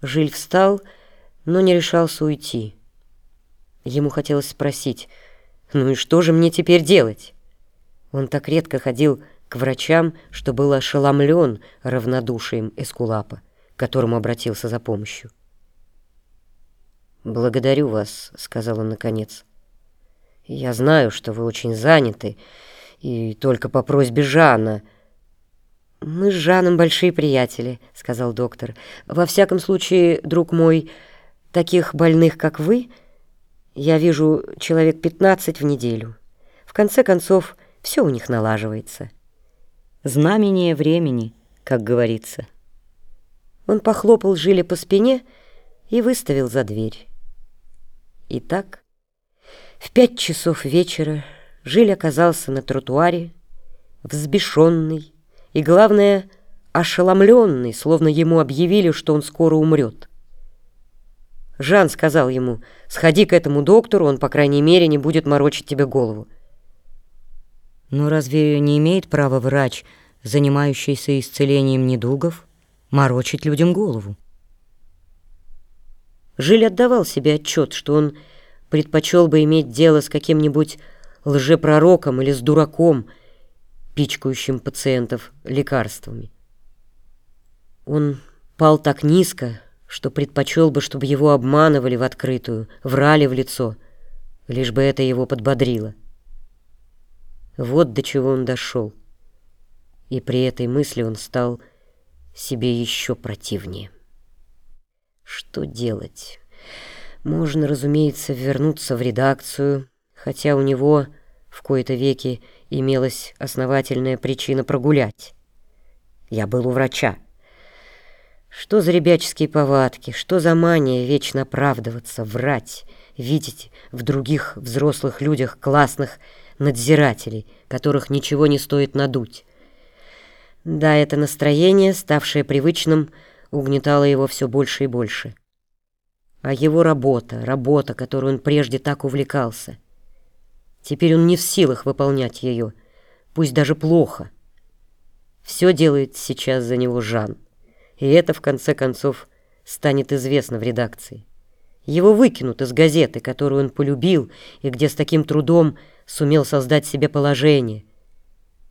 Жиль встал, но не решался уйти. Ему хотелось спросить, «Ну и что же мне теперь делать?» Он так редко ходил к врачам, что был ошеломлен равнодушием Эскулапа, к которому обратился за помощью. «Благодарю вас», — сказал он наконец. «Я знаю, что вы очень заняты, и только по просьбе Жана...» «Мы с Жаном большие приятели», — сказал доктор. «Во всяком случае, друг мой, таких больных, как вы, я вижу человек пятнадцать в неделю. В конце концов, все у них налаживается. Знамение времени, как говорится». Он похлопал Жиля по спине и выставил за дверь. Итак, в пять часов вечера Жиль оказался на тротуаре, взбешенный, и, главное, ошеломленный, словно ему объявили, что он скоро умрет. Жан сказал ему, сходи к этому доктору, он, по крайней мере, не будет морочить тебе голову. Но разве не имеет права врач, занимающийся исцелением недугов, морочить людям голову? Жиль отдавал себе отчет, что он предпочел бы иметь дело с каким-нибудь лжепророком или с дураком, пичкающим пациентов лекарствами. Он пал так низко, что предпочел бы, чтобы его обманывали в открытую, врали в лицо, лишь бы это его подбодрило. Вот до чего он дошел. И при этой мысли он стал себе еще противнее. Что делать? Можно, разумеется, вернуться в редакцию, хотя у него в кои-то веки имелась основательная причина прогулять. Я был у врача. Что за ребяческие повадки, что за мания вечно оправдываться, врать, видеть в других взрослых людях классных надзирателей, которых ничего не стоит надуть. Да, это настроение, ставшее привычным, угнетало его все больше и больше. А его работа, работа, которой он прежде так увлекался — Теперь он не в силах выполнять ее, пусть даже плохо. Все делает сейчас за него Жан, и это, в конце концов, станет известно в редакции. Его выкинут из газеты, которую он полюбил и где с таким трудом сумел создать себе положение.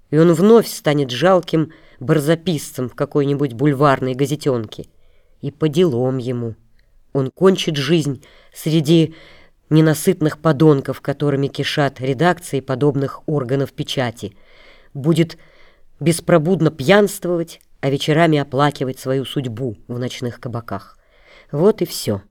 И он вновь станет жалким барзаписцем в какой-нибудь бульварной газетенке. И по делам ему. Он кончит жизнь среди ненасытных подонков, которыми кишат редакции подобных органов печати, будет беспробудно пьянствовать, а вечерами оплакивать свою судьбу в ночных кабаках. Вот и все.